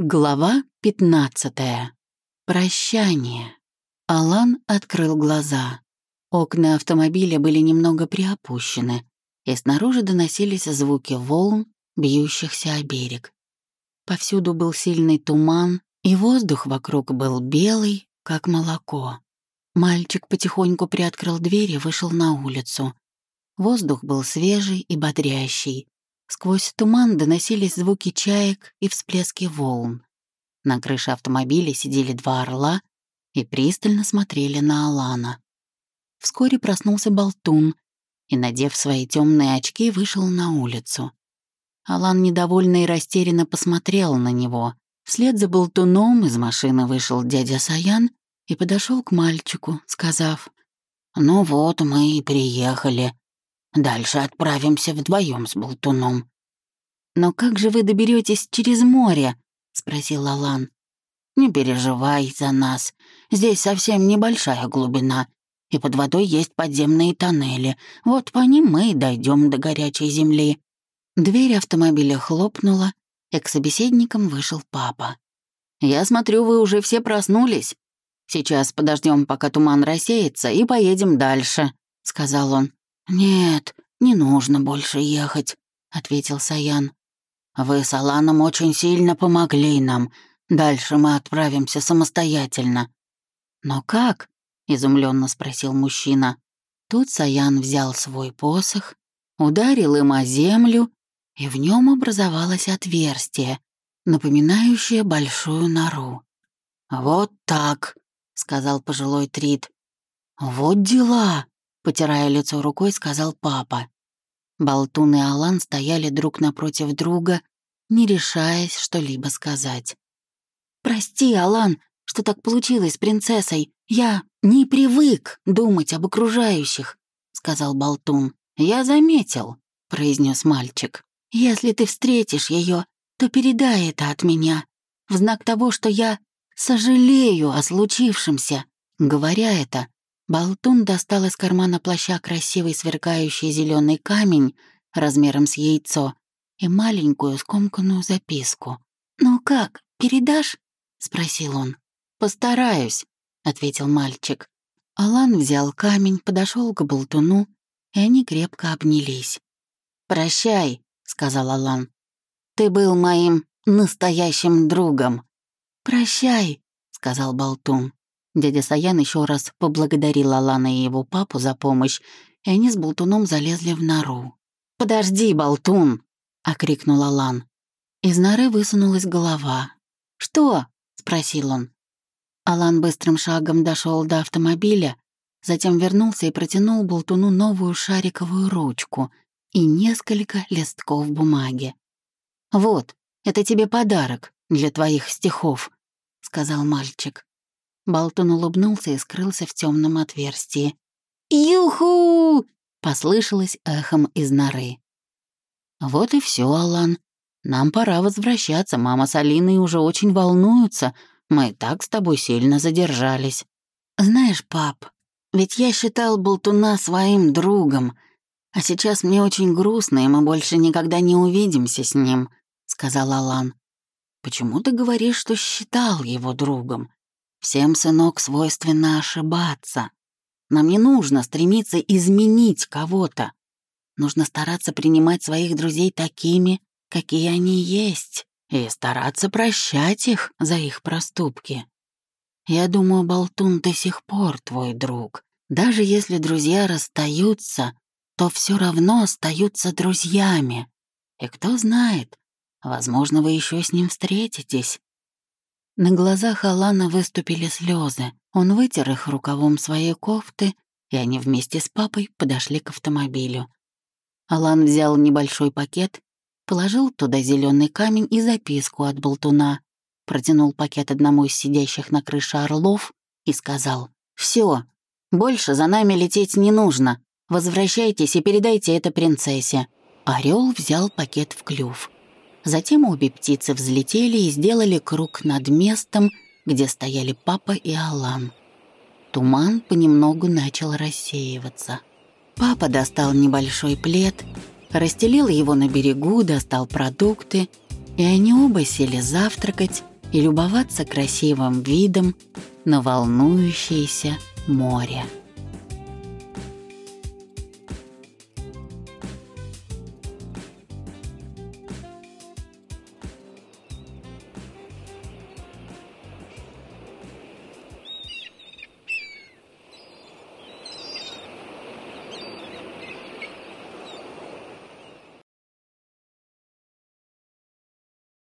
Глава 15. Прощание. Алан открыл глаза. Окна автомобиля были немного приопущены, и снаружи доносились звуки волн, бьющихся о берег. Повсюду был сильный туман, и воздух вокруг был белый, как молоко. Мальчик потихоньку приоткрыл дверь и вышел на улицу. Воздух был свежий и бодрящий, Сквозь туман доносились звуки чаек и всплески волн. На крыше автомобиля сидели два орла и пристально смотрели на Алана. Вскоре проснулся болтун и, надев свои темные очки, вышел на улицу. Алан недовольно и растерянно посмотрел на него. Вслед за болтуном из машины вышел дядя Саян и подошел к мальчику, сказав, «Ну вот, мы и приехали. Дальше отправимся вдвоем с болтуном». «Но как же вы доберетесь через море?» — спросил Алан. «Не переживай за нас. Здесь совсем небольшая глубина, и под водой есть подземные тоннели. Вот по ним мы и дойдем до горячей земли». Дверь автомобиля хлопнула, и к собеседникам вышел папа. «Я смотрю, вы уже все проснулись. Сейчас подождем, пока туман рассеется, и поедем дальше», — сказал он. «Нет, не нужно больше ехать», — ответил Саян. «Вы с Аланом очень сильно помогли нам. Дальше мы отправимся самостоятельно». «Но как?» — изумленно спросил мужчина. Тут Саян взял свой посох, ударил им о землю, и в нем образовалось отверстие, напоминающее большую нору. «Вот так», — сказал пожилой Трид. «Вот дела», Потирая лицо рукой, сказал папа. Болтун и Алан стояли друг напротив друга, не решаясь что-либо сказать. «Прости, Алан, что так получилось с принцессой. Я не привык думать об окружающих», — сказал Болтун. «Я заметил», — произнес мальчик. «Если ты встретишь ее, то передай это от меня, в знак того, что я сожалею о случившемся». Говоря это, Болтун достал из кармана плаща красивый сверкающий зеленый камень размером с яйцо и маленькую скомканную записку. «Ну как, передашь?» — спросил он. «Постараюсь», — ответил мальчик. Алан взял камень, подошел к болтуну, и они крепко обнялись. «Прощай», — сказал Алан. «Ты был моим настоящим другом». «Прощай», — сказал болтун. Дядя Саян еще раз поблагодарил Алана и его папу за помощь, и они с Болтуном залезли в нору. «Подожди, Болтун!» — окрикнул Алан. Из норы высунулась голова. «Что?» — спросил он. Алан быстрым шагом дошел до автомобиля, затем вернулся и протянул Болтуну новую шариковую ручку и несколько листков бумаги. «Вот, это тебе подарок для твоих стихов», — сказал мальчик. Болтун улыбнулся и скрылся в темном отверстии. «Юху!» — послышалось эхом из норы. «Вот и все, Алан. Нам пора возвращаться. Мама с Алиной уже очень волнуются. Мы так с тобой сильно задержались». «Знаешь, пап, ведь я считал Болтуна своим другом, а сейчас мне очень грустно, и мы больше никогда не увидимся с ним», — сказал Алан. «Почему ты говоришь, что считал его другом? Всем, сынок, свойственно ошибаться. Нам не нужно стремиться изменить кого-то. Нужно стараться принимать своих друзей такими, какие они есть, и стараться прощать их за их проступки. Я думаю, Болтун до сих пор твой друг. Даже если друзья расстаются, то все равно остаются друзьями. И кто знает, возможно, вы еще с ним встретитесь. На глазах Алана выступили слезы. Он вытер их рукавом своей кофты, и они вместе с папой подошли к автомобилю. Алан взял небольшой пакет, положил туда зеленый камень и записку от болтуна, протянул пакет одному из сидящих на крыше орлов и сказал «Все, больше за нами лететь не нужно. Возвращайтесь и передайте это принцессе». Орел взял пакет в клюв. Затем обе птицы взлетели и сделали круг над местом, где стояли папа и Алан. Туман понемногу начал рассеиваться. Папа достал небольшой плед, расстелил его на берегу, достал продукты и они оба сели завтракать и любоваться красивым видом на волнующееся море.